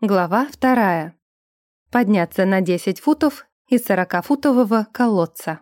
Глава вторая. Подняться на 10 футов из 40-футового колодца.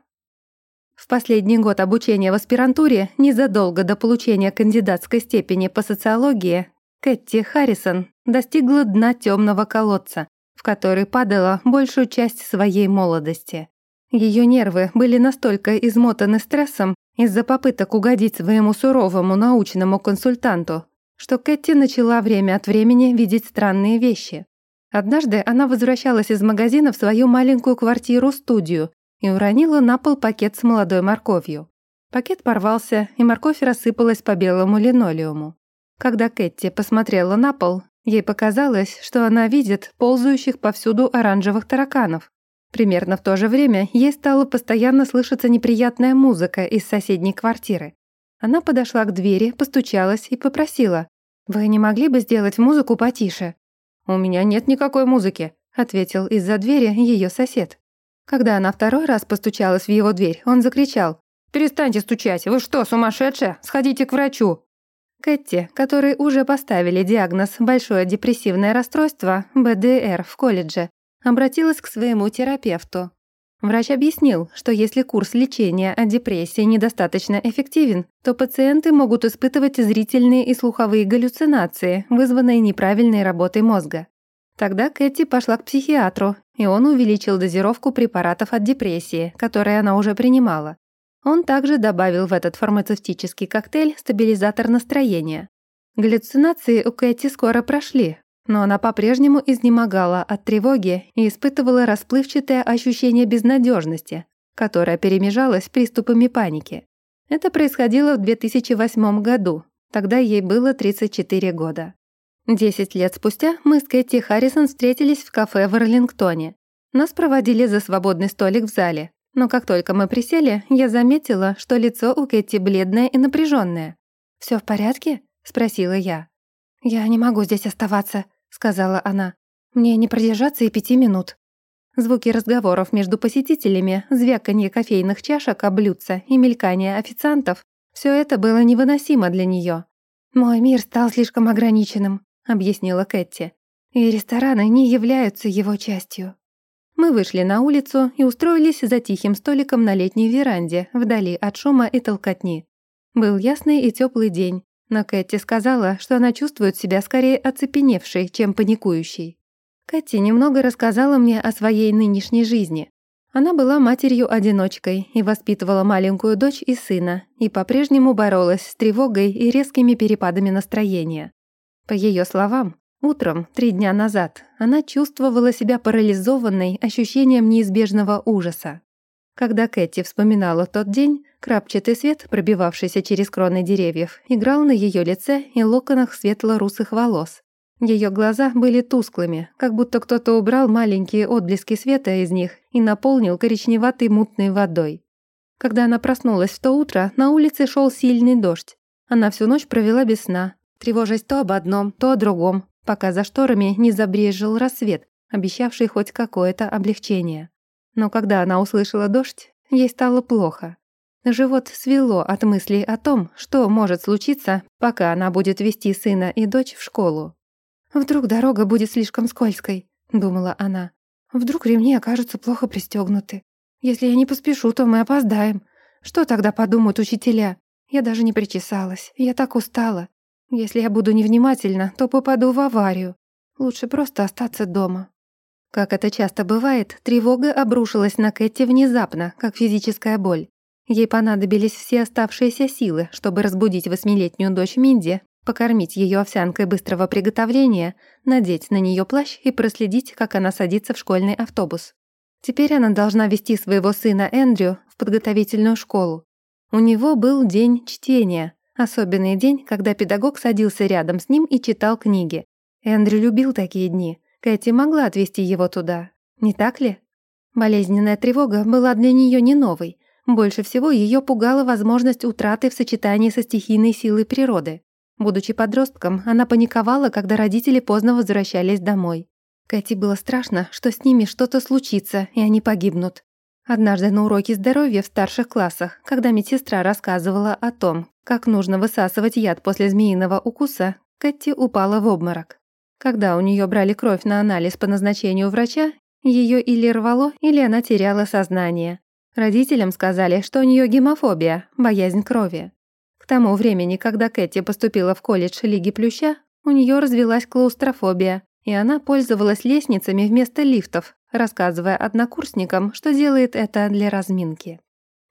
В последний год обучения в аспирантуре, незадолго до получения кандидатской степени по социологии, Кэти Харрисон достигла дна темного колодца, в который падала большую часть своей молодости. Ее нервы были настолько измотаны стрессом из-за попыток угодить своему суровому научному консультанту, что Кэти начала время от времени видеть странные вещи. Однажды она возвращалась из магазина в свою маленькую квартиру-студию и уронила на пол пакет с молодой морковью. Пакет порвался, и морковь рассыпалась по белому линолеуму. Когда Кэти посмотрела на пол, ей показалось, что она видит ползающих повсюду оранжевых тараканов. Примерно в то же время ей стала постоянно слышаться неприятная музыка из соседней квартиры. Она подошла к двери, постучалась и попросила. «Вы не могли бы сделать музыку потише?» «У меня нет никакой музыки», — ответил из-за двери ее сосед. Когда она второй раз постучалась в его дверь, он закричал. «Перестаньте стучать! Вы что, сумасшедшая? Сходите к врачу!» Кэти, которой уже поставили диагноз «большое депрессивное расстройство» БДР в колледже, обратилась к своему терапевту. Врач объяснил, что если курс лечения от депрессии недостаточно эффективен, то пациенты могут испытывать зрительные и слуховые галлюцинации, вызванные неправильной работой мозга. Тогда Кэти пошла к психиатру, и он увеличил дозировку препаратов от депрессии, которые она уже принимала. Он также добавил в этот фармацевтический коктейль стабилизатор настроения. Галлюцинации у Кэти скоро прошли, но она по-прежнему изнемогала от тревоги и испытывала расплывчатое ощущение безнадежности, которое перемежалось приступами паники. Это происходило в 2008 году, тогда ей было 34 года. Десять лет спустя мы с Кэти Харрисон встретились в кафе в Орлингтоне. Нас проводили за свободный столик в зале, но как только мы присели, я заметила, что лицо у Кэти бледное и напряженное. Все в порядке?» — спросила я. «Я не могу здесь оставаться», сказала она. «Мне не продержаться и пяти минут». Звуки разговоров между посетителями, звяканье кофейных чашек о и мелькание официантов — все это было невыносимо для нее. «Мой мир стал слишком ограниченным», — объяснила Кэти. «И рестораны не являются его частью». Мы вышли на улицу и устроились за тихим столиком на летней веранде, вдали от шума и толкотни. Был ясный и теплый день, но Кэти сказала, что она чувствует себя скорее оцепеневшей, чем паникующей. Кэти немного рассказала мне о своей нынешней жизни. Она была матерью-одиночкой и воспитывала маленькую дочь и сына, и по-прежнему боролась с тревогой и резкими перепадами настроения. По ее словам, утром, три дня назад, она чувствовала себя парализованной ощущением неизбежного ужаса. Когда Кэти вспоминала тот день, крапчатый свет, пробивавшийся через кроны деревьев, играл на ее лице и локонах светло-русых волос. Ее глаза были тусклыми, как будто кто-то убрал маленькие отблески света из них и наполнил коричневатой мутной водой. Когда она проснулась в то утро, на улице шел сильный дождь. Она всю ночь провела без сна, тревожась то об одном, то о другом, пока за шторами не забрежил рассвет, обещавший хоть какое-то облегчение. Но когда она услышала дождь, ей стало плохо. Живот свело от мыслей о том, что может случиться, пока она будет вести сына и дочь в школу. «Вдруг дорога будет слишком скользкой», — думала она. «Вдруг ремни окажутся плохо пристегнуты. Если я не поспешу, то мы опоздаем. Что тогда подумают учителя? Я даже не причесалась, я так устала. Если я буду невнимательна, то попаду в аварию. Лучше просто остаться дома». Как это часто бывает, тревога обрушилась на Кэти внезапно, как физическая боль. Ей понадобились все оставшиеся силы, чтобы разбудить восьмилетнюю дочь Минди, покормить ее овсянкой быстрого приготовления, надеть на нее плащ и проследить, как она садится в школьный автобус. Теперь она должна вести своего сына Эндрю в подготовительную школу. У него был день чтения, особенный день, когда педагог садился рядом с ним и читал книги. Эндрю любил такие дни — Кэти могла отвезти его туда, не так ли? Болезненная тревога была для нее не новой. Больше всего ее пугала возможность утраты в сочетании со стихийной силой природы. Будучи подростком, она паниковала, когда родители поздно возвращались домой. Кэти было страшно, что с ними что-то случится, и они погибнут. Однажды на уроке здоровья в старших классах, когда медсестра рассказывала о том, как нужно высасывать яд после змеиного укуса, Кэти упала в обморок. Когда у нее брали кровь на анализ по назначению врача, ее или рвало, или она теряла сознание. Родителям сказали, что у нее гемофобия, боязнь крови. К тому времени, когда Кэти поступила в колледж Лиги Плюща, у нее развилась клаустрофобия, и она пользовалась лестницами вместо лифтов, рассказывая однокурсникам, что делает это для разминки.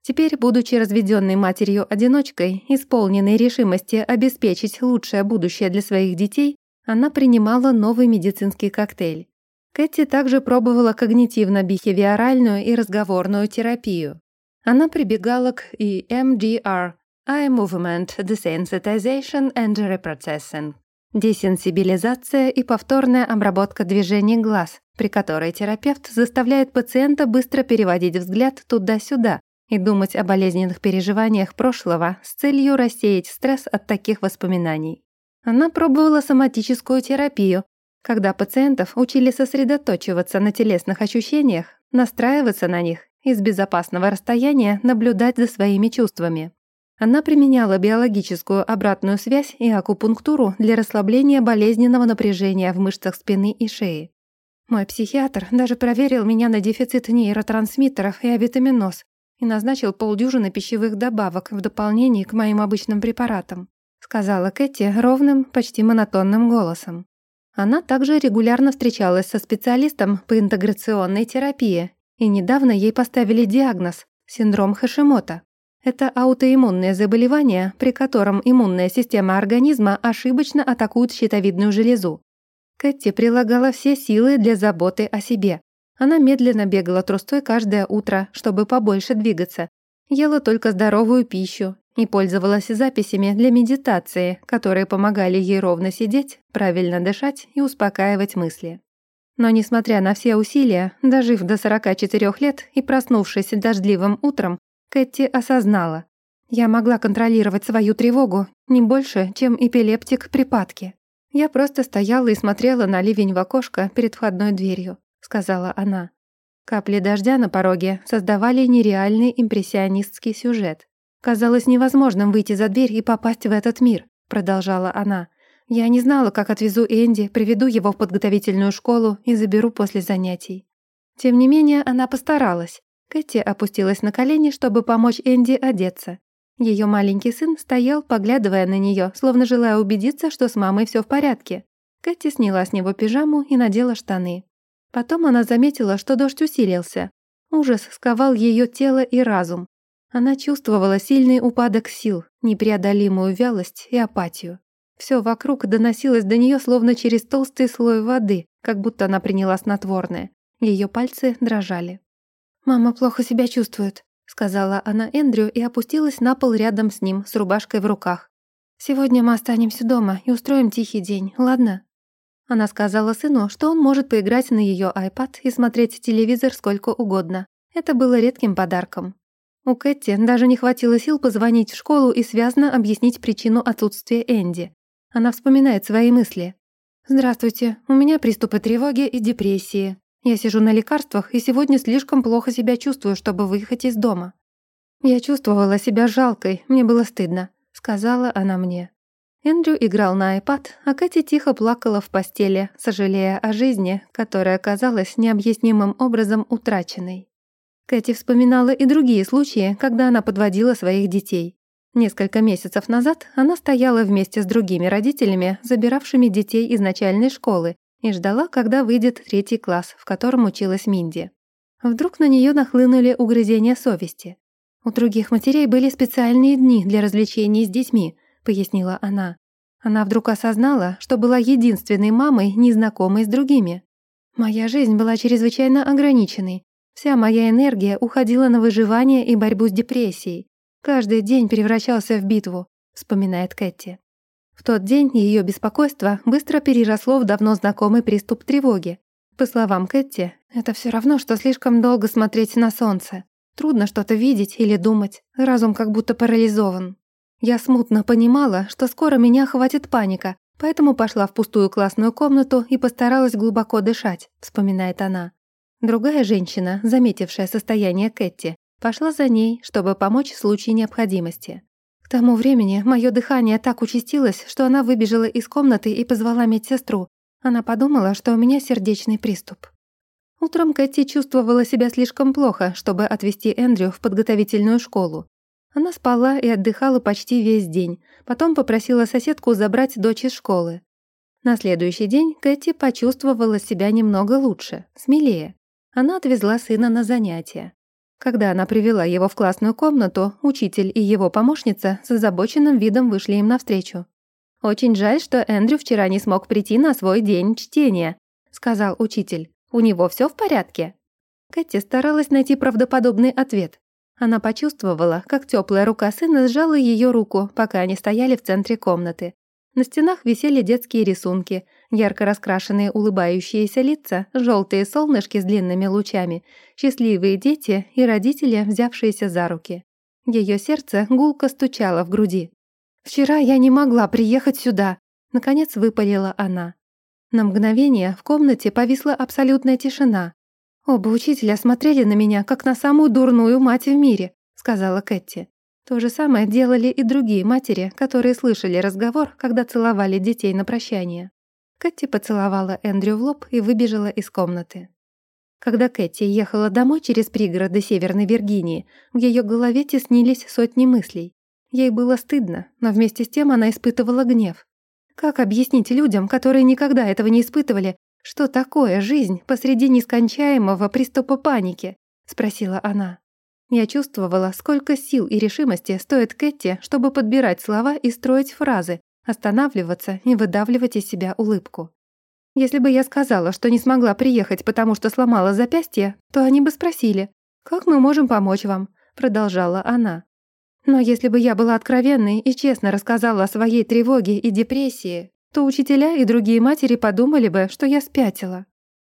Теперь, будучи разведенной матерью-одиночкой, исполненной решимости обеспечить лучшее будущее для своих детей, она принимала новый медицинский коктейль. Кэти также пробовала когнитивно-бихевиоральную и разговорную терапию. Она прибегала к EMDR – Eye Movement Desensitization and Reprocessing – десенсибилизация и повторная обработка движений глаз, при которой терапевт заставляет пациента быстро переводить взгляд туда-сюда и думать о болезненных переживаниях прошлого с целью рассеять стресс от таких воспоминаний. Она пробовала соматическую терапию, когда пациентов учили сосредоточиваться на телесных ощущениях, настраиваться на них и с безопасного расстояния наблюдать за своими чувствами. Она применяла биологическую обратную связь и акупунктуру для расслабления болезненного напряжения в мышцах спины и шеи. Мой психиатр даже проверил меня на дефицит нейротрансмиттеров и авитаминоз и назначил полдюжины пищевых добавок в дополнение к моим обычным препаратам, сказала Кэти ровным, почти монотонным голосом. Она также регулярно встречалась со специалистом по интеграционной терапии, и недавно ей поставили диагноз – синдром Хашимота. Это аутоиммунное заболевание, при котором иммунная система организма ошибочно атакует щитовидную железу. Кэти прилагала все силы для заботы о себе. Она медленно бегала трустой каждое утро, чтобы побольше двигаться. Ела только здоровую пищу и пользовалась записями для медитации, которые помогали ей ровно сидеть, правильно дышать и успокаивать мысли. Но несмотря на все усилия, дожив до 44 лет и проснувшись дождливым утром, Кэти осознала. Я могла контролировать свою тревогу не больше, чем эпилептик припадки. Я просто стояла и смотрела на ливень в окошко перед входной дверью, сказала она. Капли дождя на пороге создавали нереальный импрессионистский сюжет. Казалось невозможным выйти за дверь и попасть в этот мир, продолжала она. Я не знала, как отвезу Энди, приведу его в подготовительную школу и заберу после занятий. Тем не менее, она постаралась. Кэти опустилась на колени, чтобы помочь Энди одеться. Ее маленький сын стоял, поглядывая на нее, словно желая убедиться, что с мамой все в порядке. Кэти сняла с него пижаму и надела штаны. Потом она заметила, что дождь усилился. Ужас сковал ее тело и разум. Она чувствовала сильный упадок сил, непреодолимую вялость и апатию. Все вокруг доносилось до нее словно через толстый слой воды, как будто она приняла снотворное. Ее пальцы дрожали. «Мама плохо себя чувствует», — сказала она Эндрю и опустилась на пол рядом с ним, с рубашкой в руках. «Сегодня мы останемся дома и устроим тихий день, ладно?» Она сказала сыну, что он может поиграть на ее iPad и смотреть телевизор сколько угодно. Это было редким подарком. У Кэти даже не хватило сил позвонить в школу и связно объяснить причину отсутствия Энди. Она вспоминает свои мысли. «Здравствуйте, у меня приступы тревоги и депрессии. Я сижу на лекарствах и сегодня слишком плохо себя чувствую, чтобы выехать из дома». «Я чувствовала себя жалкой, мне было стыдно», — сказала она мне. Эндрю играл на iPad, а Кэти тихо плакала в постели, сожалея о жизни, которая казалась необъяснимым образом утраченной. Кэти вспоминала и другие случаи, когда она подводила своих детей. Несколько месяцев назад она стояла вместе с другими родителями, забиравшими детей из начальной школы, и ждала, когда выйдет третий класс, в котором училась Минди. Вдруг на нее нахлынули угрызения совести. «У других матерей были специальные дни для развлечений с детьми», — пояснила она. Она вдруг осознала, что была единственной мамой, незнакомой с другими. «Моя жизнь была чрезвычайно ограниченной, Вся моя энергия уходила на выживание и борьбу с депрессией. Каждый день превращался в битву, вспоминает Кэти. В тот день ее беспокойство быстро переросло в давно знакомый приступ тревоги. По словам Кэти, это все равно, что слишком долго смотреть на солнце. Трудно что-то видеть или думать, разум как будто парализован. Я смутно понимала, что скоро меня хватит паника, поэтому пошла в пустую классную комнату и постаралась глубоко дышать, вспоминает она. Другая женщина, заметившая состояние Кэти, пошла за ней, чтобы помочь в случае необходимости. К тому времени мое дыхание так участилось, что она выбежала из комнаты и позвала медсестру. Она подумала, что у меня сердечный приступ. Утром Кэти чувствовала себя слишком плохо, чтобы отвезти Эндрю в подготовительную школу. Она спала и отдыхала почти весь день, потом попросила соседку забрать дочь из школы. На следующий день Кэти почувствовала себя немного лучше, смелее. Она отвезла сына на занятия. Когда она привела его в классную комнату, учитель и его помощница с озабоченным видом вышли им навстречу. «Очень жаль, что Эндрю вчера не смог прийти на свой день чтения», сказал учитель. «У него все в порядке?» Кэти старалась найти правдоподобный ответ. Она почувствовала, как теплая рука сына сжала ее руку, пока они стояли в центре комнаты. На стенах висели детские рисунки, ярко раскрашенные улыбающиеся лица, желтые солнышки с длинными лучами, счастливые дети и родители, взявшиеся за руки. Ее сердце гулко стучало в груди. «Вчера я не могла приехать сюда», — наконец выпалила она. На мгновение в комнате повисла абсолютная тишина. «Оба учителя смотрели на меня, как на самую дурную мать в мире», — сказала Кэти. То же самое делали и другие матери, которые слышали разговор, когда целовали детей на прощание. Кэти поцеловала Эндрю в лоб и выбежала из комнаты. Когда Кэти ехала домой через пригороды Северной Виргинии, в ее голове теснились сотни мыслей. Ей было стыдно, но вместе с тем она испытывала гнев. Как объяснить людям, которые никогда этого не испытывали, что такое жизнь посреди нескончаемого приступа паники? спросила она. Я чувствовала, сколько сил и решимости стоит Кэти, чтобы подбирать слова и строить фразы, останавливаться и выдавливать из себя улыбку. Если бы я сказала, что не смогла приехать, потому что сломала запястье, то они бы спросили, «Как мы можем помочь вам?» — продолжала она. Но если бы я была откровенной и честно рассказала о своей тревоге и депрессии, то учителя и другие матери подумали бы, что я спятила.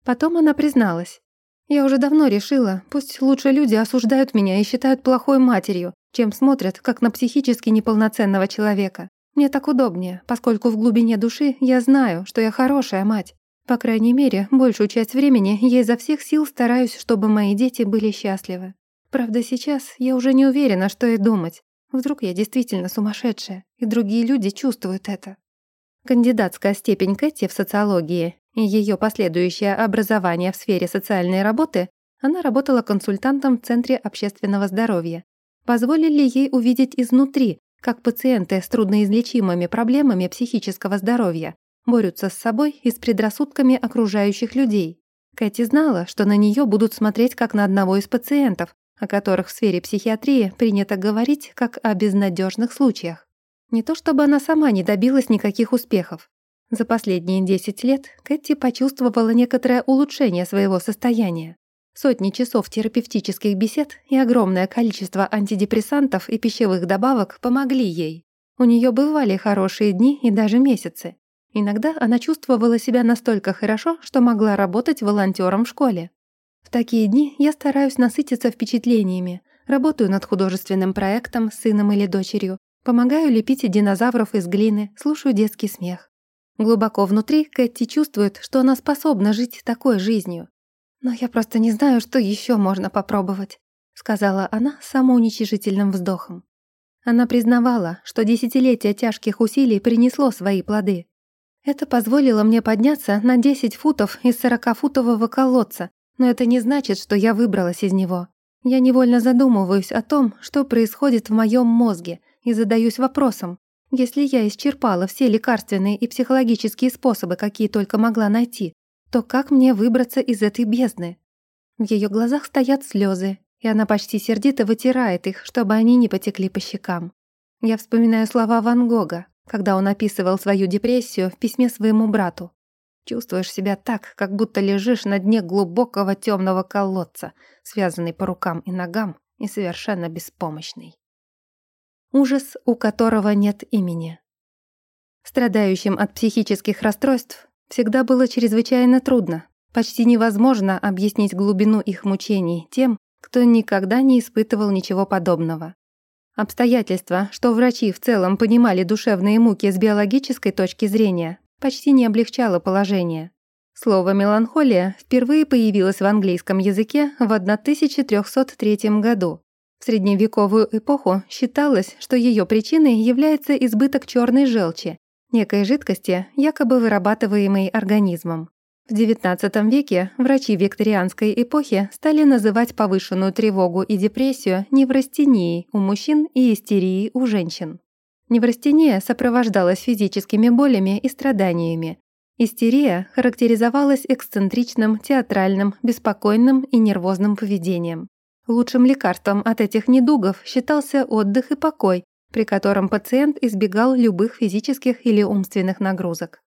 Потом она призналась. Я уже давно решила, пусть лучше люди осуждают меня и считают плохой матерью, чем смотрят, как на психически неполноценного человека. Мне так удобнее, поскольку в глубине души я знаю, что я хорошая мать. По крайней мере, большую часть времени я изо всех сил стараюсь, чтобы мои дети были счастливы. Правда, сейчас я уже не уверена, что и думать. Вдруг я действительно сумасшедшая, и другие люди чувствуют это. Кандидатская степень Кэти в социологии и ее последующее образование в сфере социальной работы, она работала консультантом в Центре общественного здоровья. Позволили ей увидеть изнутри, как пациенты с трудноизлечимыми проблемами психического здоровья борются с собой и с предрассудками окружающих людей. Кэти знала, что на нее будут смотреть как на одного из пациентов, о которых в сфере психиатрии принято говорить как о безнадежных случаях. Не то чтобы она сама не добилась никаких успехов, за последние 10 лет Кэти почувствовала некоторое улучшение своего состояния. Сотни часов терапевтических бесед и огромное количество антидепрессантов и пищевых добавок помогли ей. У нее бывали хорошие дни и даже месяцы. Иногда она чувствовала себя настолько хорошо, что могла работать волонтером в школе. В такие дни я стараюсь насытиться впечатлениями, работаю над художественным проектом с сыном или дочерью, помогаю лепить динозавров из глины, слушаю детский смех. Глубоко внутри Кэти чувствует, что она способна жить такой жизнью. «Но я просто не знаю, что еще можно попробовать», сказала она самоуничижительным вздохом. Она признавала, что десятилетие тяжких усилий принесло свои плоды. Это позволило мне подняться на 10 футов из 40-футового колодца, но это не значит, что я выбралась из него. Я невольно задумываюсь о том, что происходит в моем мозге, и задаюсь вопросом, если я исчерпала все лекарственные и психологические способы, какие только могла найти, то как мне выбраться из этой бездны? В ее глазах стоят слезы, и она почти сердито вытирает их, чтобы они не потекли по щекам. Я вспоминаю слова Ван Гога, когда он описывал свою депрессию в письме своему брату. Чувствуешь себя так, как будто лежишь на дне глубокого темного колодца, связанный по рукам и ногам и совершенно беспомощный. Ужас, у которого нет имени. Страдающим от психических расстройств всегда было чрезвычайно трудно, почти невозможно объяснить глубину их мучений тем, кто никогда не испытывал ничего подобного. Обстоятельства, что врачи в целом понимали душевные муки с биологической точки зрения, почти не облегчало положение. Слово «меланхолия» впервые появилось в английском языке в 1303 году, в средневековую эпоху считалось, что ее причиной является избыток черной желчи. Некой жидкости, якобы вырабатываемой организмом. В XIX веке врачи викторианской эпохи стали называть повышенную тревогу и депрессию неврастенией у мужчин и истерией у женщин. Неврастения сопровождалась физическими болями и страданиями. Истерия характеризовалась эксцентричным, театральным, беспокойным и нервозным поведением. Лучшим лекарством от этих недугов считался отдых и покой, при котором пациент избегал любых физических или умственных нагрузок.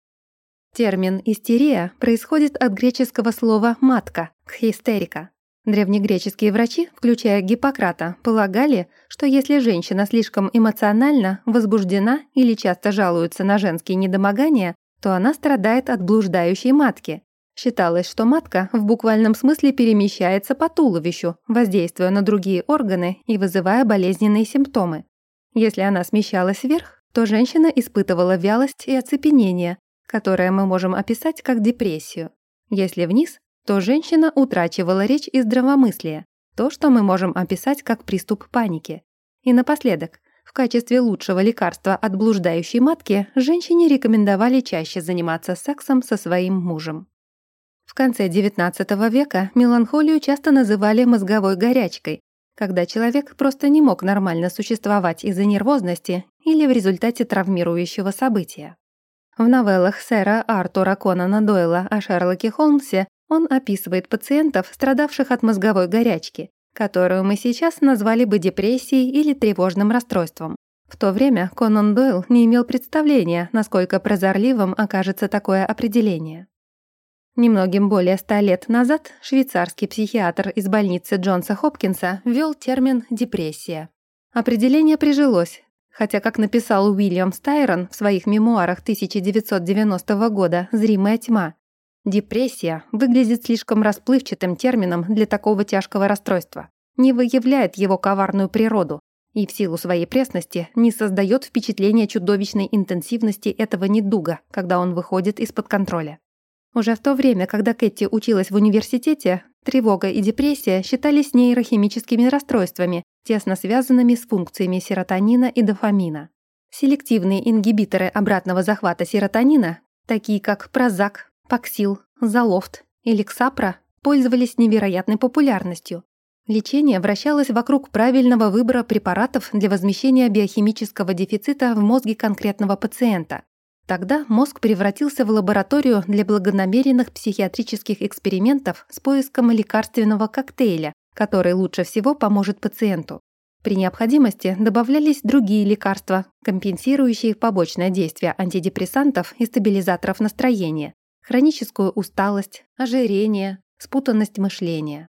Термин «истерия» происходит от греческого слова «матка» – «кхистерика». Древнегреческие врачи, включая Гиппократа, полагали, что если женщина слишком эмоциональна, возбуждена или часто жалуется на женские недомогания, то она страдает от блуждающей матки. Считалось, что матка в буквальном смысле перемещается по туловищу, воздействуя на другие органы и вызывая болезненные симптомы. Если она смещалась вверх, то женщина испытывала вялость и оцепенение, которое мы можем описать как депрессию. Если вниз, то женщина утрачивала речь и здравомыслие, то, что мы можем описать как приступ паники. И напоследок, в качестве лучшего лекарства от блуждающей матки женщине рекомендовали чаще заниматься сексом со своим мужем. В конце XIX века меланхолию часто называли мозговой горячкой, когда человек просто не мог нормально существовать из-за нервозности или в результате травмирующего события. В новеллах сэра Артура Конана Дойла о Шерлоке Холмсе он описывает пациентов, страдавших от мозговой горячки, которую мы сейчас назвали бы депрессией или тревожным расстройством. В то время Конан Дойл не имел представления, насколько прозорливым окажется такое определение. Немногим более ста лет назад швейцарский психиатр из больницы Джонса Хопкинса ввел термин «депрессия». Определение прижилось, Хотя, как написал Уильям Стайрон в своих мемуарах 1990 года «Зримая тьма», депрессия выглядит слишком расплывчатым термином для такого тяжкого расстройства, не выявляет его коварную природу и в силу своей пресности не создает впечатления чудовищной интенсивности этого недуга, когда он выходит из-под контроля. Уже в то время, когда Кэти училась в университете, тревога и депрессия считались нейрохимическими расстройствами, тесно связанными с функциями серотонина и дофамина. Селективные ингибиторы обратного захвата серотонина, такие как Прозак, Паксил, Залофт и Лексапра, пользовались невероятной популярностью. Лечение вращалось вокруг правильного выбора препаратов для возмещения биохимического дефицита в мозге конкретного пациента. Тогда мозг превратился в лабораторию для благонамеренных психиатрических экспериментов с поиском лекарственного коктейля, который лучше всего поможет пациенту. При необходимости добавлялись другие лекарства, компенсирующие побочное действие антидепрессантов и стабилизаторов настроения, хроническую усталость, ожирение, спутанность мышления.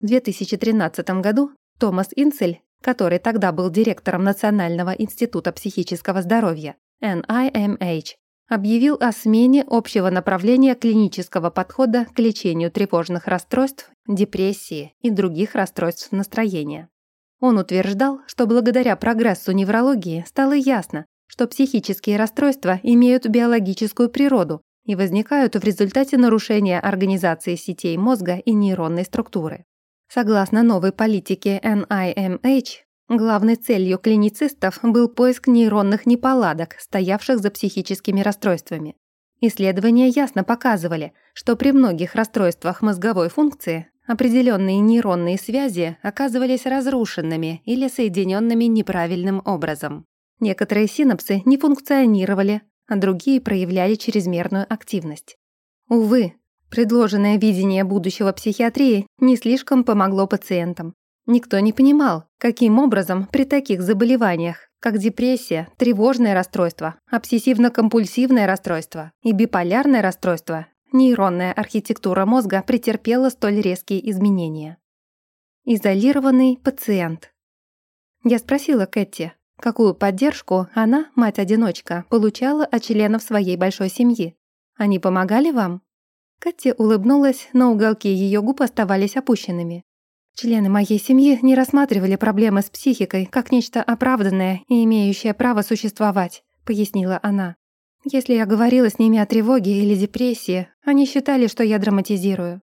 В 2013 году Томас Инцель, который тогда был директором Национального института психического здоровья, NIMH, объявил о смене общего направления клинического подхода к лечению тревожных расстройств, депрессии и других расстройств настроения. Он утверждал, что благодаря прогрессу неврологии стало ясно, что психические расстройства имеют биологическую природу и возникают в результате нарушения организации сетей мозга и нейронной структуры. Согласно новой политике NIMH, Главной целью клиницистов был поиск нейронных неполадок, стоявших за психическими расстройствами. Исследования ясно показывали, что при многих расстройствах мозговой функции определенные нейронные связи оказывались разрушенными или соединенными неправильным образом. Некоторые синапсы не функционировали, а другие проявляли чрезмерную активность. Увы, предложенное видение будущего психиатрии не слишком помогло пациентам. Никто не понимал, каким образом при таких заболеваниях, как депрессия, тревожное расстройство, обсессивно-компульсивное расстройство и биполярное расстройство, нейронная архитектура мозга претерпела столь резкие изменения. Изолированный пациент. Я спросила Кэти, какую поддержку она, мать-одиночка, получала от членов своей большой семьи. Они помогали вам? Кэти улыбнулась, но уголки ее губ оставались опущенными. Члены моей семьи не рассматривали проблемы с психикой как нечто оправданное и имеющее право существовать, пояснила она. Если я говорила с ними о тревоге или депрессии, они считали, что я драматизирую.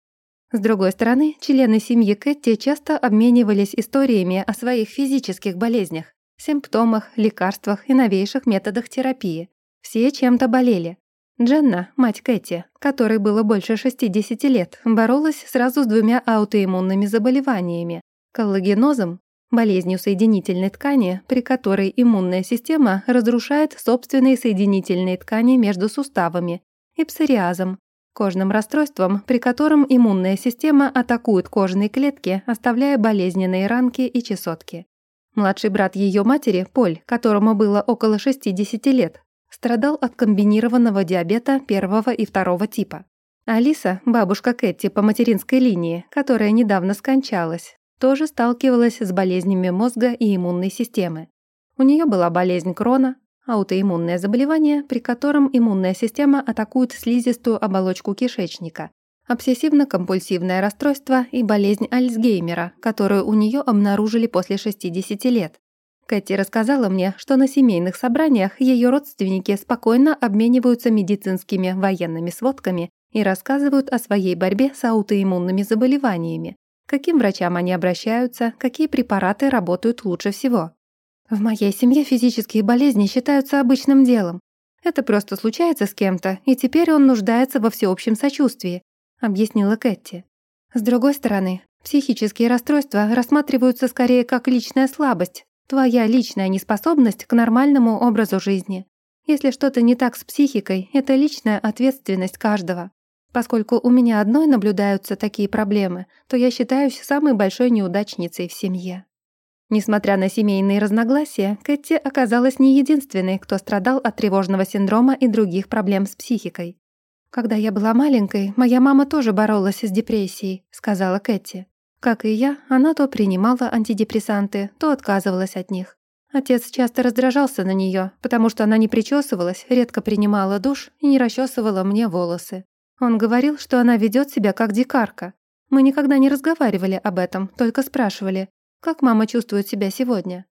С другой стороны, члены семьи Кэти часто обменивались историями о своих физических болезнях, симптомах, лекарствах и новейших методах терапии. Все чем-то болели. Дженна, мать Кэти, которой было больше 60 лет, боролась сразу с двумя аутоиммунными заболеваниями – коллагенозом, болезнью соединительной ткани, при которой иммунная система разрушает собственные соединительные ткани между суставами, и псориазом, кожным расстройством, при котором иммунная система атакует кожные клетки, оставляя болезненные ранки и чесотки. Младший брат ее матери, Поль, которому было около 60 лет, страдал от комбинированного диабета первого и второго типа. Алиса, бабушка Кэти по материнской линии, которая недавно скончалась, тоже сталкивалась с болезнями мозга и иммунной системы. У нее была болезнь Крона, аутоиммунное заболевание, при котором иммунная система атакует слизистую оболочку кишечника, обсессивно-компульсивное расстройство и болезнь Альцгеймера, которую у нее обнаружили после 60 лет. Кэти рассказала мне, что на семейных собраниях ее родственники спокойно обмениваются медицинскими военными сводками и рассказывают о своей борьбе с аутоиммунными заболеваниями, каким врачам они обращаются, какие препараты работают лучше всего. В моей семье физические болезни считаются обычным делом. Это просто случается с кем-то, и теперь он нуждается во всеобщем сочувствии, объяснила Кэти. С другой стороны, психические расстройства рассматриваются скорее как личная слабость, твоя личная неспособность к нормальному образу жизни. Если что-то не так с психикой, это личная ответственность каждого. Поскольку у меня одной наблюдаются такие проблемы, то я считаюсь самой большой неудачницей в семье. Несмотря на семейные разногласия, Кэти оказалась не единственной, кто страдал от тревожного синдрома и других проблем с психикой. «Когда я была маленькой, моя мама тоже боролась с депрессией», — сказала Кэти. Как и я, она то принимала антидепрессанты, то отказывалась от них. Отец часто раздражался на нее, потому что она не причесывалась, редко принимала душ и не расчесывала мне волосы. Он говорил, что она ведет себя как дикарка. Мы никогда не разговаривали об этом, только спрашивали, как мама чувствует себя сегодня?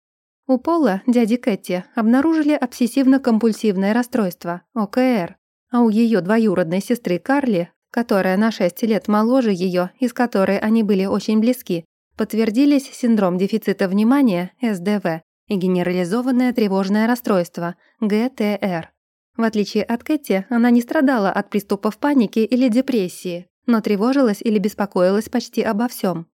У Пола, дяди Кэти, обнаружили обсессивно-компульсивное расстройство, ОКР, а у ее двоюродной сестры Карли, которая на 6 лет моложе ее и с которой они были очень близки, подтвердились синдром дефицита внимания, СДВ, и генерализованное тревожное расстройство, ГТР. В отличие от Кэти, она не страдала от приступов паники или депрессии, но тревожилась или беспокоилась почти обо всем.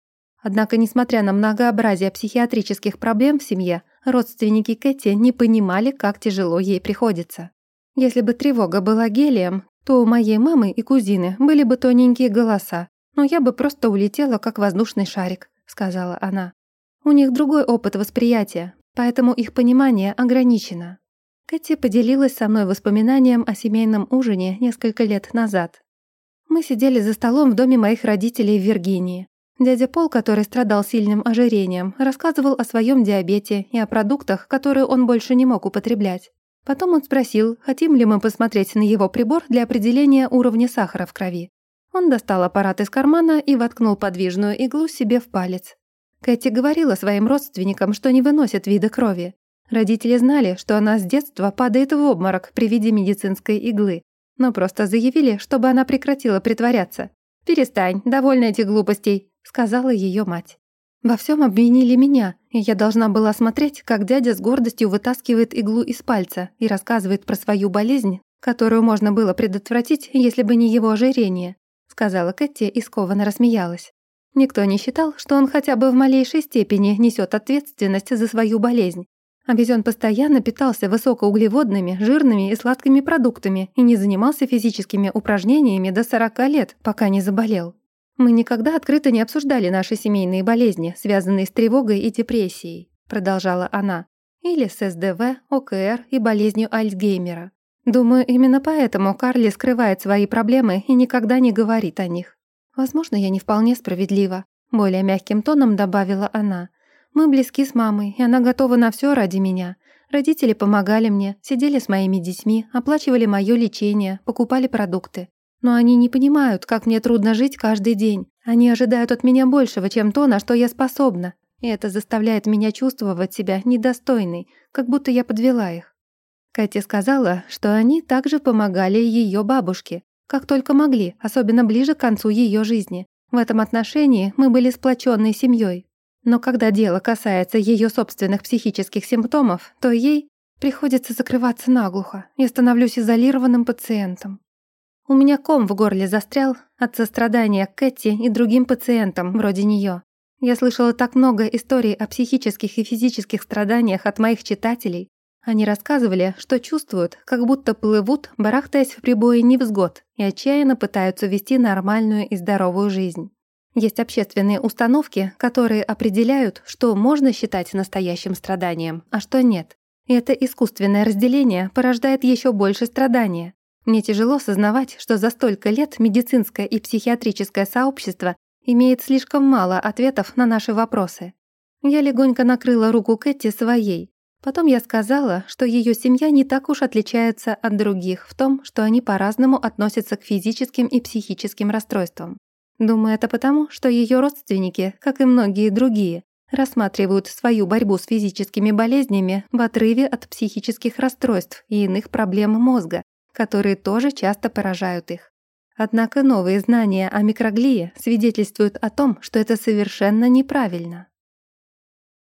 Однако, несмотря на многообразие психиатрических проблем в семье, родственники Кэти не понимали, как тяжело ей приходится. Если бы тревога была гелием, то у моей мамы и кузины были бы тоненькие голоса, но я бы просто улетела, как воздушный шарик», — сказала она. «У них другой опыт восприятия, поэтому их понимание ограничено». Кэти поделилась со мной воспоминанием о семейном ужине несколько лет назад. Мы сидели за столом в доме моих родителей в Виргинии. Дядя Пол, который страдал сильным ожирением, рассказывал о своем диабете и о продуктах, которые он больше не мог употреблять. Потом он спросил, хотим ли мы посмотреть на его прибор для определения уровня сахара в крови. Он достал аппарат из кармана и воткнул подвижную иглу себе в палец. Кэти говорила своим родственникам, что не выносит вида крови. Родители знали, что она с детства падает в обморок при виде медицинской иглы, но просто заявили, чтобы она прекратила притворяться. «Перестань, довольна этих глупостей сказала ее мать. Во всем обвинили меня, и я должна была смотреть, как дядя с гордостью вытаскивает иглу из пальца и рассказывает про свою болезнь, которую можно было предотвратить, если бы не его ожирение, сказала Кэти и скованно рассмеялась. Никто не считал, что он хотя бы в малейшей степени несет ответственность за свою болезнь. А ведь он постоянно питался высокоуглеводными, жирными и сладкими продуктами и не занимался физическими упражнениями до 40 лет, пока не заболел. «Мы никогда открыто не обсуждали наши семейные болезни, связанные с тревогой и депрессией», продолжала она, или с СДВ, ОКР и болезнью Альцгеймера. Думаю, именно поэтому Карли скрывает свои проблемы и никогда не говорит о них. Возможно, я не вполне справедлива, более мягким тоном добавила она. Мы близки с мамой, и она готова на все ради меня. Родители помогали мне, сидели с моими детьми, оплачивали мое лечение, покупали продукты. Но они не понимают, как мне трудно жить каждый день. Они ожидают от меня большего, чем то, на что я способна. И это заставляет меня чувствовать себя недостойной, как будто я подвела их. Катя сказала, что они также помогали ее бабушке, как только могли, особенно ближе к концу ее жизни. В этом отношении мы были сплоченной семьей. Но когда дело касается ее собственных психических симптомов, то ей, Приходится закрываться наглухо. Я становлюсь изолированным пациентом. У меня ком в горле застрял от сострадания к Кэти и другим пациентам вроде нее. Я слышала так много историй о психических и физических страданиях от моих читателей. Они рассказывали, что чувствуют, как будто плывут, барахтаясь в прибое невзгод, и отчаянно пытаются вести нормальную и здоровую жизнь. Есть общественные установки, которые определяют, что можно считать настоящим страданием, а что нет. И это искусственное разделение порождает еще больше страдания. Мне тяжело сознавать, что за столько лет медицинское и психиатрическое сообщество имеет слишком мало ответов на наши вопросы. Я легонько накрыла руку Кэти своей. Потом я сказала, что ее семья не так уж отличается от других в том, что они по-разному относятся к физическим и психическим расстройствам. Думаю, это потому, что ее родственники, как и многие другие, рассматривают свою борьбу с физическими болезнями в отрыве от психических расстройств и иных проблем мозга, которые тоже часто поражают их. Однако новые знания о микроглии свидетельствуют о том, что это совершенно неправильно.